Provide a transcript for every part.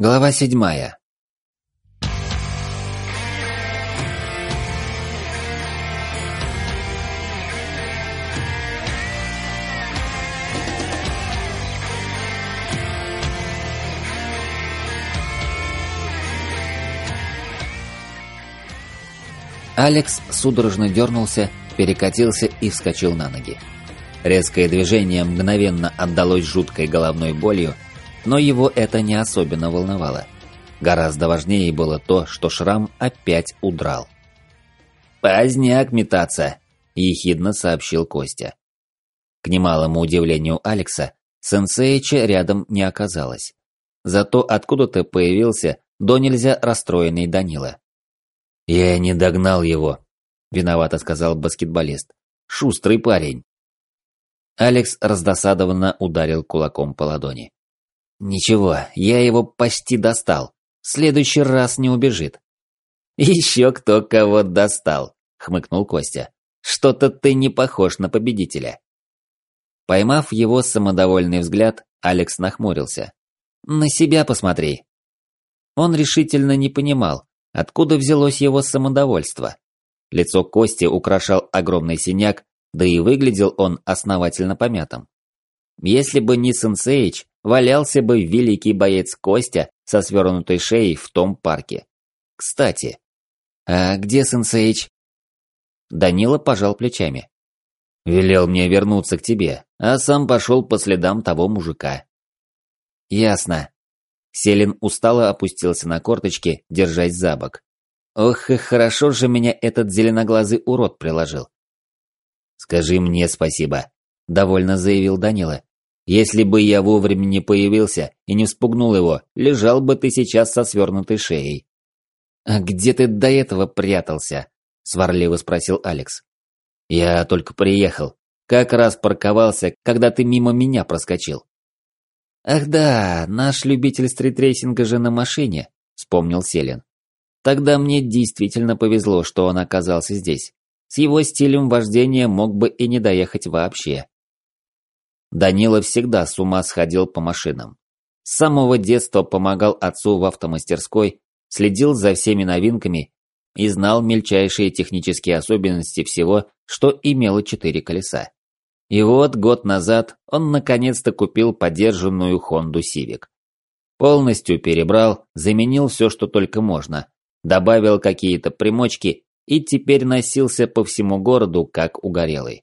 Глава седьмая. Алекс судорожно дернулся, перекатился и вскочил на ноги. Резкое движение мгновенно отдалось жуткой головной болью, но его это не особенно волновало. Гораздо важнее было то, что шрам опять удрал. «Поздняк метаться», – ехидно сообщил Костя. К немалому удивлению Алекса, сенсеича рядом не оказалось. Зато откуда-то появился до нельзя расстроенный Данила. «Я не догнал его», – виновато сказал баскетболист. «Шустрый парень». Алекс раздосадованно ударил кулаком по ладони. Ничего, я его почти достал. В следующий раз не убежит. Еще кто кого достал, хмыкнул Костя. Что-то ты не похож на победителя. Поймав его самодовольный взгляд, Алекс нахмурился. На себя посмотри. Он решительно не понимал, откуда взялось его самодовольство. Лицо Кости украшал огромный синяк, да и выглядел он основательно помятым. Если бы не Сенсеич, валялся бы великий боец Костя со свернутой шеей в том парке. Кстати, а где Сенсеич? Данила пожал плечами. Велел мне вернуться к тебе, а сам пошел по следам того мужика. Ясно. Селин устало опустился на корточки, держась за бок. Ох, и хорошо же меня этот зеленоглазый урод приложил. Скажи мне спасибо, довольно заявил Данила. Если бы я вовремя не появился и не вспугнул его, лежал бы ты сейчас со свернутой шеей. «А где ты до этого прятался?» – сварливо спросил Алекс. «Я только приехал. Как раз парковался, когда ты мимо меня проскочил». «Ах да, наш любитель стритрейсинга же на машине», – вспомнил Селин. «Тогда мне действительно повезло, что он оказался здесь. С его стилем вождения мог бы и не доехать вообще. Данила всегда с ума сходил по машинам. С самого детства помогал отцу в автомастерской, следил за всеми новинками и знал мельчайшие технические особенности всего, что имело четыре колеса. И вот год назад он наконец-то купил подержанную Honda Civic. Полностью перебрал, заменил все, что только можно, добавил какие-то примочки и теперь носился по всему городу, как угорелый.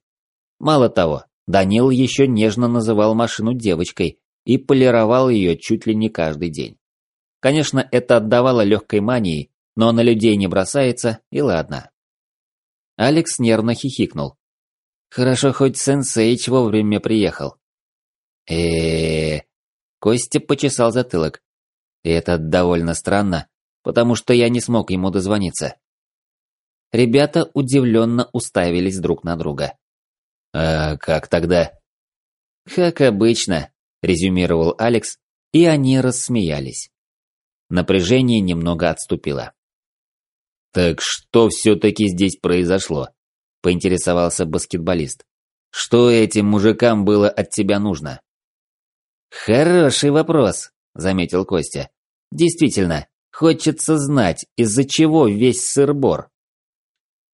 Мало того, Данил еще нежно называл машину девочкой и полировал ее чуть ли не каждый день. Конечно, это отдавало легкой мании, но на людей не бросается, и ладно. Алекс нервно хихикнул. Хорошо, хоть сенсейч вовремя приехал. э э Костя почесал затылок. Это довольно странно, потому что я не смог ему дозвониться. Ребята удивленно уставились друг на друга. «А как тогда?» «Как обычно», – резюмировал Алекс, и они рассмеялись. Напряжение немного отступило. «Так что все-таки здесь произошло?» – поинтересовался баскетболист. «Что этим мужикам было от тебя нужно?» «Хороший вопрос», – заметил Костя. «Действительно, хочется знать, из-за чего весь сыр-бор».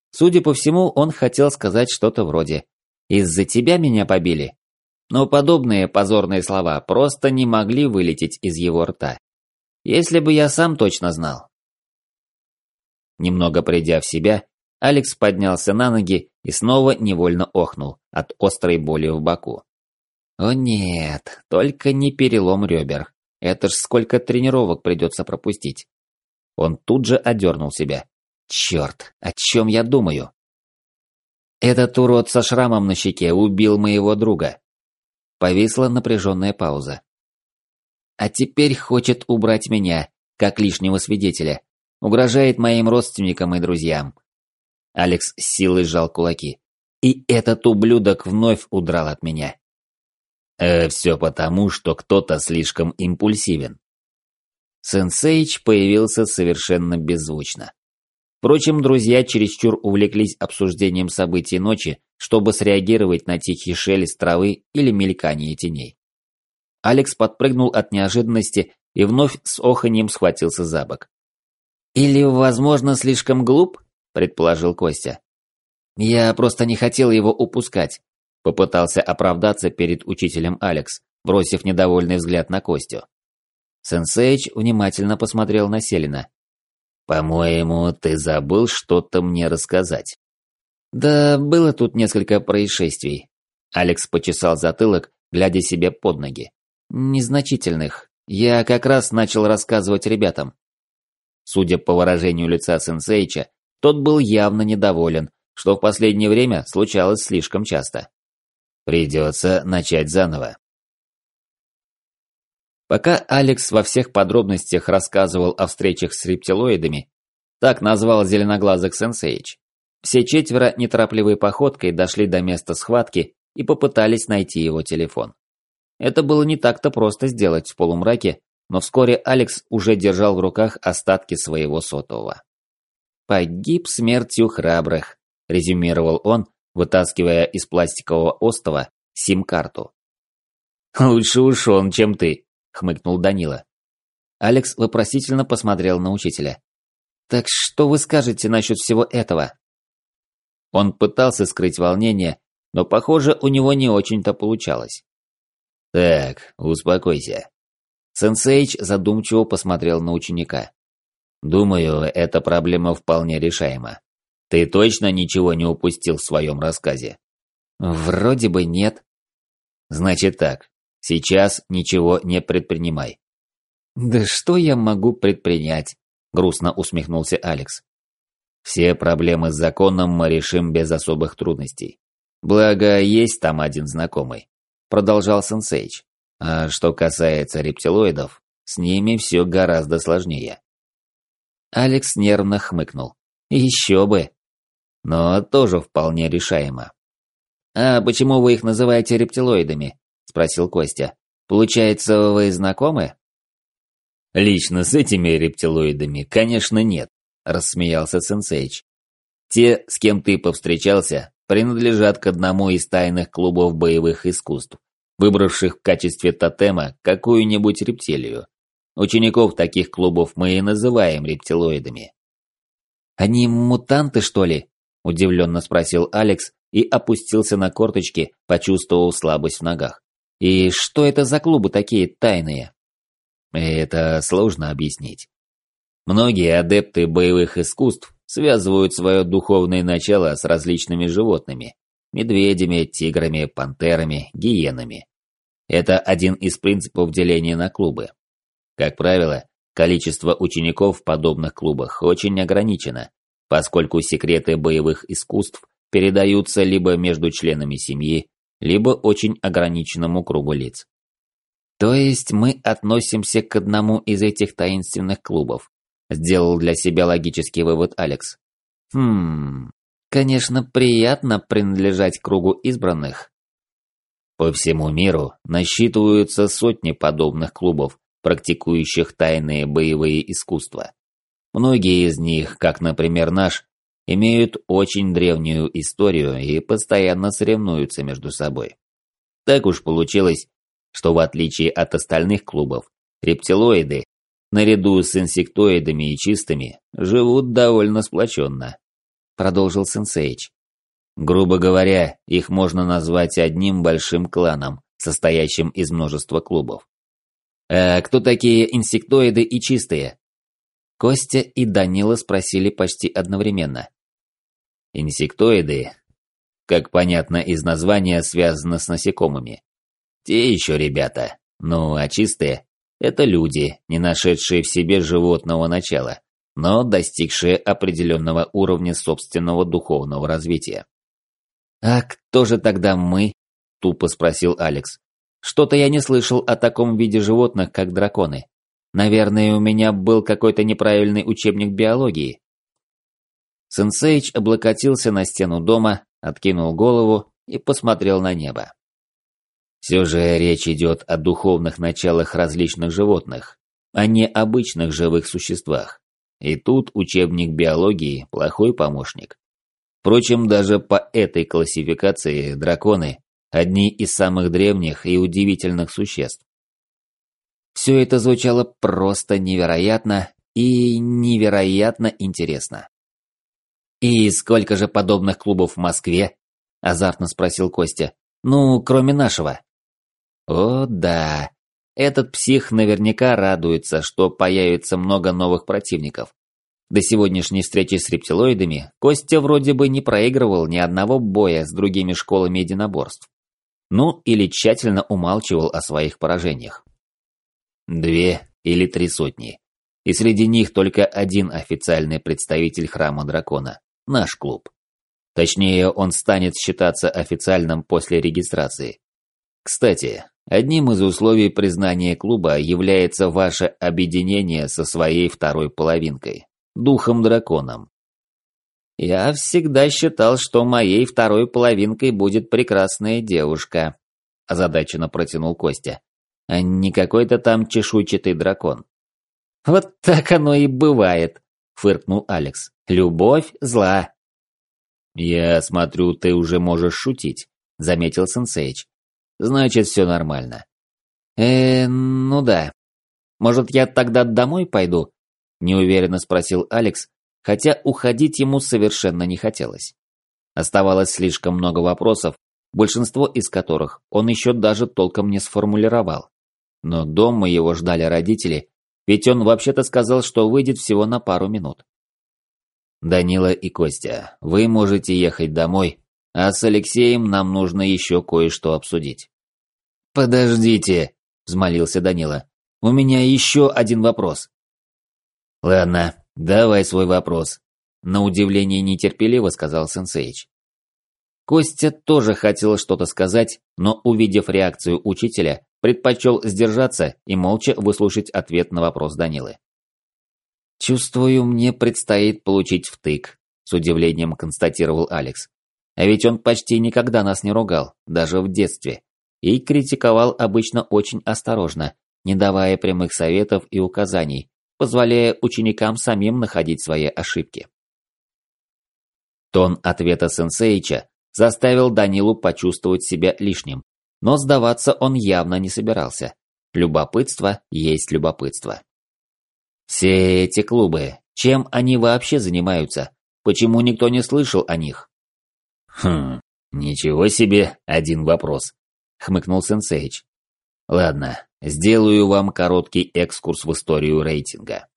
Судя по всему, он хотел сказать что-то вроде из-за тебя меня побили. Но подобные позорные слова просто не могли вылететь из его рта. Если бы я сам точно знал. Немного придя в себя, Алекс поднялся на ноги и снова невольно охнул от острой боли в боку. О нет, только не перелом ребер. Это ж сколько тренировок придется пропустить. Он тут же одернул себя. Черт, о чем я думаю? Этот урод со шрамом на щеке убил моего друга. Повисла напряженная пауза. А теперь хочет убрать меня, как лишнего свидетеля. Угрожает моим родственникам и друзьям. Алекс с силой сжал кулаки. И этот ублюдок вновь удрал от меня. Э, все потому, что кто-то слишком импульсивен. Сенсейч появился совершенно беззвучно. Впрочем, друзья чересчур увлеклись обсуждением событий ночи, чтобы среагировать на тихий шелест травы или мелькание теней. Алекс подпрыгнул от неожиданности и вновь с оханьем схватился за бок. «Или, возможно, слишком глуп?» – предположил Костя. «Я просто не хотел его упускать», – попытался оправдаться перед учителем Алекс, бросив недовольный взгляд на Костю. Сенсейч внимательно посмотрел на Селина. «По-моему, ты забыл что-то мне рассказать». «Да было тут несколько происшествий». Алекс почесал затылок, глядя себе под ноги. «Незначительных. Я как раз начал рассказывать ребятам». Судя по выражению лица Сенсейча, тот был явно недоволен, что в последнее время случалось слишком часто. Придется начать заново. Пока Алекс во всех подробностях рассказывал о встречах с рептилоидами, так назвал зеленоглазых Сенсейч, все четверо неторопливой походкой дошли до места схватки и попытались найти его телефон. Это было не так-то просто сделать в полумраке, но вскоре Алекс уже держал в руках остатки своего сотового. «Погиб смертью храбрых», – резюмировал он, вытаскивая из пластикового остова сим-карту. «Лучше уж он, чем ты», – хмыкнул Данила. Алекс вопросительно посмотрел на учителя. «Так что вы скажете насчет всего этого?» Он пытался скрыть волнение, но, похоже, у него не очень-то получалось. «Так, успокойся». Сенсейч задумчиво посмотрел на ученика. «Думаю, эта проблема вполне решаема. Ты точно ничего не упустил в своем рассказе?» «Вроде бы нет». «Значит так, Сейчас ничего не предпринимай. Да что я могу предпринять? Грустно усмехнулся Алекс. Все проблемы с законом мы решим без особых трудностей. Благо, есть там один знакомый. Продолжал Сенсейч. А что касается рептилоидов, с ними все гораздо сложнее. Алекс нервно хмыкнул. Еще бы. Но тоже вполне решаемо. А почему вы их называете рептилоидами? Спросил Костя. Получается, вы знакомы? Лично с этими рептилоидами, конечно, нет, рассмеялся Сенсейч. Те, с кем ты повстречался, принадлежат к одному из тайных клубов боевых искусств, выбравших в качестве тотема какую-нибудь рептилию. Учеников таких клубов мы и называем рептилоидами. «Они мутанты, что ли?» – удивленно спросил Алекс и опустился на корточки, почувствовав слабость в ногах. И что это за клубы такие тайные? Это сложно объяснить. Многие адепты боевых искусств связывают свое духовное начало с различными животными – медведями, тиграми, пантерами, гиенами. Это один из принципов деления на клубы. Как правило, количество учеников в подобных клубах очень ограничено, поскольку секреты боевых искусств передаются либо между членами семьи, либо очень ограниченному кругу лиц. То есть мы относимся к одному из этих таинственных клубов, сделал для себя логический вывод Алекс. Хм, конечно, приятно принадлежать кругу избранных. По всему миру насчитываются сотни подобных клубов, практикующих тайные боевые искусства. Многие из них, как, например, наш, имеют очень древнюю историю и постоянно соревнуются между собой. Так уж получилось, что в отличие от остальных клубов, рептилоиды, наряду с инсектоидами и чистыми, живут довольно сплоченно. Продолжил Сенсейч. Грубо говоря, их можно назвать одним большим кланом, состоящим из множества клубов. А кто такие инсектоиды и чистые? Костя и Данила спросили почти одновременно. Инсектоиды, как понятно из названия, связаны с насекомыми. Те еще ребята, ну а чистые – это люди, не нашедшие в себе животного начала, но достигшие определенного уровня собственного духовного развития. «А кто же тогда мы?» – тупо спросил Алекс. «Что-то я не слышал о таком виде животных, как драконы. Наверное, у меня был какой-то неправильный учебник биологии. Сенсейч облокотился на стену дома, откинул голову и посмотрел на небо. Все же речь идет о духовных началах различных животных, а не обычных живых существах. И тут учебник биологии – плохой помощник. Впрочем, даже по этой классификации драконы – одни из самых древних и удивительных существ. Все это звучало просто невероятно и невероятно интересно. «И сколько же подобных клубов в Москве?» – азартно спросил Костя. «Ну, кроме нашего». «О, да. Этот псих наверняка радуется, что появится много новых противников. До сегодняшней встречи с рептилоидами Костя вроде бы не проигрывал ни одного боя с другими школами единоборств. Ну, или тщательно умалчивал о своих поражениях. Две или три сотни. И среди них только один официальный представитель Храма Дракона – наш клуб. Точнее, он станет считаться официальным после регистрации. Кстати, одним из условий признания клуба является ваше объединение со своей второй половинкой – духом-драконом. Я всегда считал, что моей второй половинкой будет прекрасная девушка, озадаченно протянул Костя. А не какой-то там чешуйчатый дракон. Вот так оно и бывает, фыркнул Алекс. Любовь зла. Я смотрю, ты уже можешь шутить, заметил Сенсейч. Значит, все нормально. Э, ну да. Может, я тогда домой пойду? Неуверенно спросил Алекс, хотя уходить ему совершенно не хотелось. Оставалось слишком много вопросов, большинство из которых он еще даже толком не сформулировал. Но дома его ждали родители, ведь он вообще-то сказал, что выйдет всего на пару минут. «Данила и Костя, вы можете ехать домой, а с Алексеем нам нужно еще кое-что обсудить». «Подождите», – взмолился Данила. «У меня еще один вопрос». «Ладно, давай свой вопрос», – на удивление нетерпеливо сказал Сенсейч. Костя тоже хотел что-то сказать, но, увидев реакцию учителя, предпочел сдержаться и молча выслушать ответ на вопрос Данилы. «Чувствую, мне предстоит получить втык», – с удивлением констатировал Алекс. «А ведь он почти никогда нас не ругал, даже в детстве, и критиковал обычно очень осторожно, не давая прямых советов и указаний, позволяя ученикам самим находить свои ошибки». Тон ответа сенсеича заставил Данилу почувствовать себя лишним, но сдаваться он явно не собирался. Любопытство есть любопытство. Все эти клубы, чем они вообще занимаются? Почему никто не слышал о них? Хм, ничего себе, один вопрос, хмыкнул Сенсейч. Ладно, сделаю вам короткий экскурс в историю рейтинга.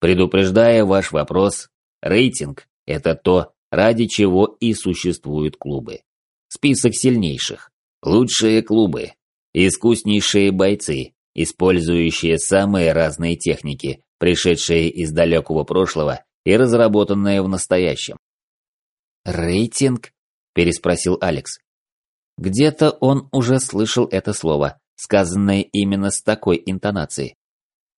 Предупреждая ваш вопрос, рейтинг – это то, ради чего и существуют клубы. Список сильнейших. Лучшие клубы, искуснейшие бойцы, использующие самые разные техники, пришедшие из далекого прошлого и разработанные в настоящем. «Рейтинг?» – переспросил Алекс. Где-то он уже слышал это слово, сказанное именно с такой интонацией.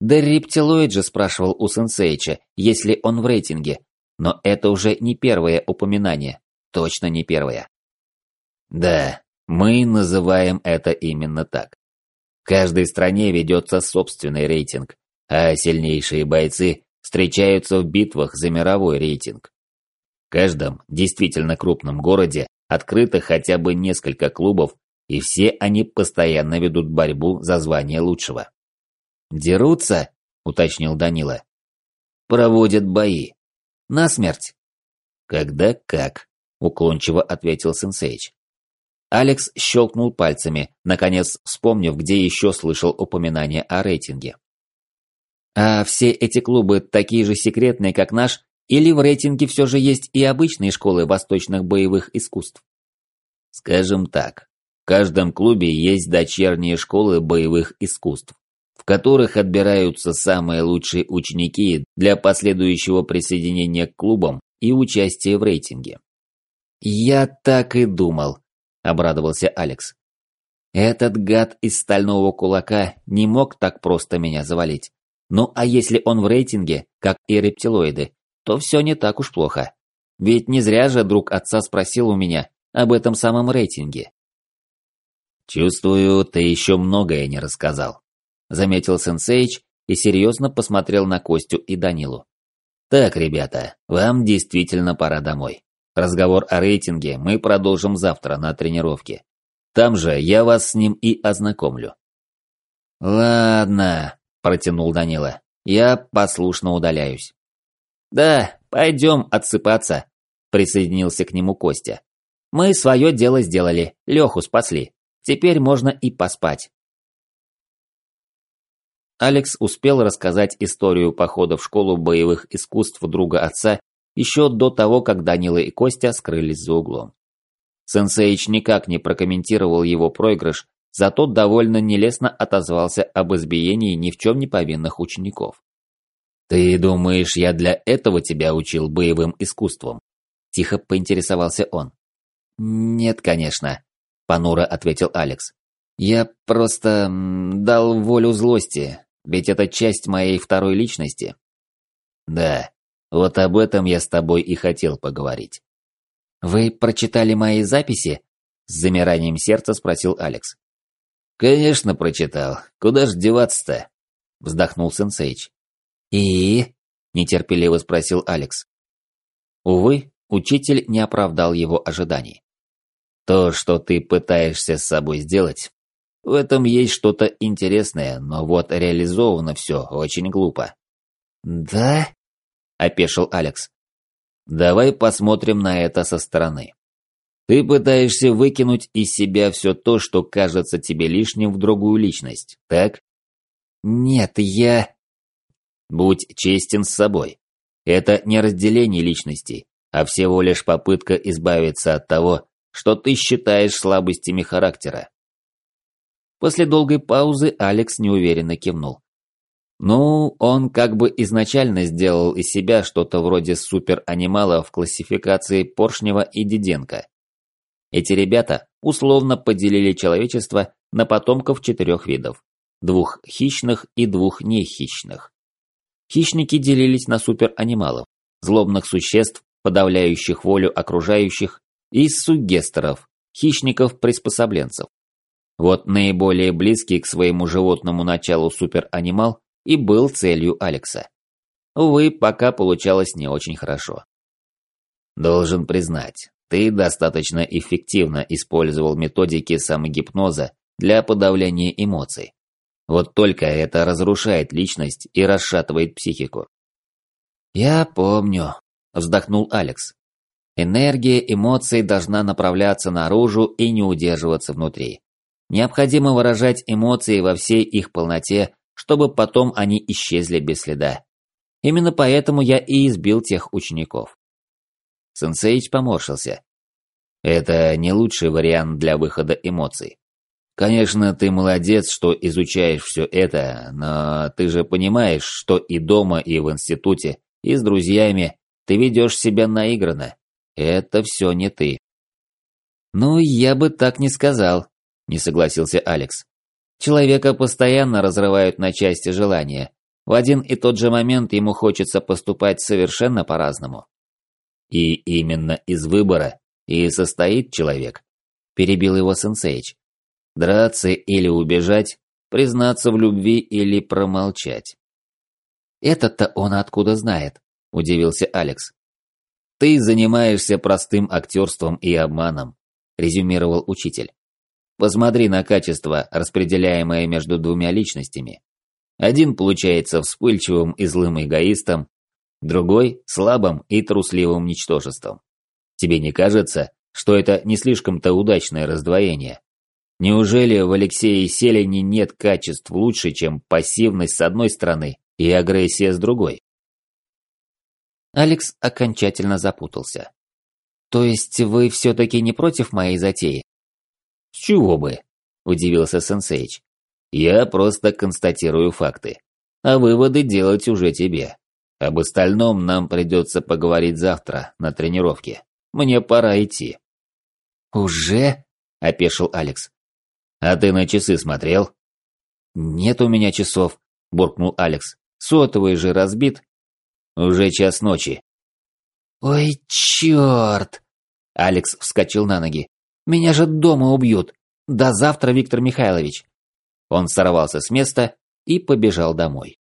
Да рептилоид же спрашивал у Сенсейча, если он в рейтинге, но это уже не первое упоминание, точно не первое. Да, мы называем это именно так. В каждой стране ведется собственный рейтинг, а сильнейшие бойцы встречаются в битвах за мировой рейтинг. В каждом действительно крупном городе открыто хотя бы несколько клубов, и все они постоянно ведут борьбу за звание лучшего. «Дерутся?» – уточнил Данила. «Проводят бои. На смерть». «Когда как?» – уклончиво ответил Сенсейч. Алекс щелкнул пальцами, наконец вспомнив, где еще слышал упоминание о рейтинге. А все эти клубы такие же секретные, как наш, или в рейтинге все же есть и обычные школы восточных боевых искусств? Скажем так, в каждом клубе есть дочерние школы боевых искусств, в которых отбираются самые лучшие ученики для последующего присоединения к клубам и участия в рейтинге. Я так и думал, обрадовался Алекс. Этот гад из стального кулака не мог так просто меня завалить. Ну а если он в рейтинге, как и рептилоиды, то все не так уж плохо. Ведь не зря же друг отца спросил у меня об этом самом рейтинге. «Чувствую, ты еще многое не рассказал», — заметил Сенсейч и серьезно посмотрел на Костю и Данилу. «Так, ребята, вам действительно пора домой. Разговор о рейтинге мы продолжим завтра на тренировке. Там же я вас с ним и ознакомлю. Ладно, протянул Данила. «Я послушно удаляюсь». «Да, пойдем отсыпаться», – присоединился к нему Костя. «Мы свое дело сделали, Леху спасли. Теперь можно и поспать». Алекс успел рассказать историю похода в школу боевых искусств друга отца еще до того, как Данила и Костя скрылись за углом. Сенсейч никак не прокомментировал его проигрыш, зато довольно нелестно отозвался об избиении ни в чем не повинных учеников. «Ты думаешь, я для этого тебя учил боевым искусствам?» Тихо поинтересовался он. «Нет, конечно», – понуро ответил Алекс. «Я просто дал волю злости, ведь это часть моей второй личности». «Да, вот об этом я с тобой и хотел поговорить». «Вы прочитали мои записи?» – с замиранием сердца спросил Алекс. «Конечно прочитал. Куда ж деваться-то?» – вздохнул Сенсейч. «И?» – нетерпеливо спросил Алекс. Увы, учитель не оправдал его ожиданий. «То, что ты пытаешься с собой сделать, в этом есть что-то интересное, но вот реализовано все очень глупо». «Да?» – опешил Алекс. «Давай посмотрим на это со стороны. Ты пытаешься выкинуть из себя все то, что кажется тебе лишним в другую личность, так?» «Нет, я...» Будь честен с собой. Это не разделение личностей, а всего лишь попытка избавиться от того, что ты считаешь слабостями характера. После долгой паузы Алекс неуверенно кивнул. Ну, он как бы изначально сделал из себя что-то вроде суперанимала в классификации Поршнева и Диденко. Эти ребята условно поделили человечество на потомков четырех видов. Двух хищных и двух нехищных. Хищники делились на суперанималов, злобных существ, подавляющих волю окружающих, и сугестеров, хищников-приспособленцев. Вот наиболее близкий к своему животному началу суперанимал и был целью Алекса. Увы, пока получалось не очень хорошо. Должен признать, ты достаточно эффективно использовал методики самогипноза для подавления эмоций. Вот только это разрушает личность и расшатывает психику. «Я помню», – вздохнул Алекс. «Энергия эмоций должна направляться наружу и не удерживаться внутри. Необходимо выражать эмоции во всей их полноте, чтобы потом они исчезли без следа. Именно поэтому я и избил тех учеников». Сенсейч поморщился. «Это не лучший вариант для выхода эмоций. Конечно, ты молодец, что изучаешь все это, но ты же понимаешь, что и дома, и в институте, и с друзьями ты ведешь себя наигранно. Это все не ты. Ну, я бы так не сказал, не согласился Алекс. Человека постоянно разрывают на части желания. В один и тот же момент ему хочется поступать совершенно по-разному. И именно из выбора и состоит человек, перебил его сенсейч. Драться или убежать, признаться в любви или промолчать. «Это-то он откуда знает?» – удивился Алекс. «Ты занимаешься простым актерством и обманом», – резюмировал учитель. «Посмотри на качество, распределяемое между двумя личностями. Один получается вспыльчивым и злым эгоистом, другой – слабым и трусливым ничтожеством. Тебе не кажется, что это не слишком-то удачное раздвоение?» Неужели в Алексее Селине нет качеств лучше, чем пассивность с одной стороны и агрессия с другой? Алекс окончательно запутался. То есть вы все-таки не против моей затеи? С чего бы? Удивился Сенсейч. Я просто констатирую факты. А выводы делать уже тебе. Об остальном нам придется поговорить завтра на тренировке. Мне пора идти. Уже? Опешил Алекс. А ты на часы смотрел? Нет у меня часов, буркнул Алекс. Сотовый же разбит. Уже час ночи. Ой, черт! Алекс вскочил на ноги. Меня же дома убьют. До завтра, Виктор Михайлович. Он сорвался с места и побежал домой.